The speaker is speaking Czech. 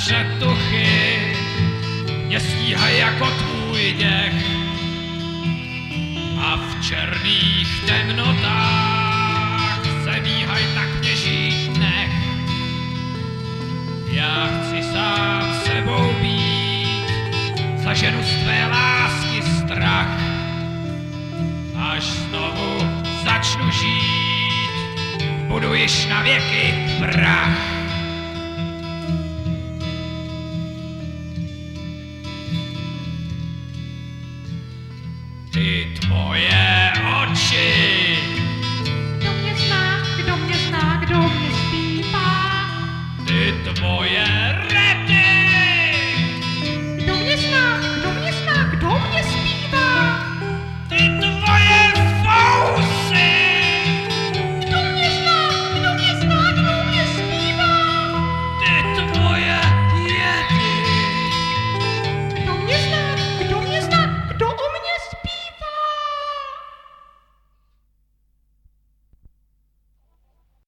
přetuchy mě stíhají jako tvůj děch a v černých temnotách se míhaj tak mě žít nech. Já chci sám sebou být, zaženu z tvé lásky strach, až znovu začnu žít, budu již na věky prach. Ty tvoje oči, Kdo mě zná, kdo mě zná, kdo mě zpívá? ty tvoje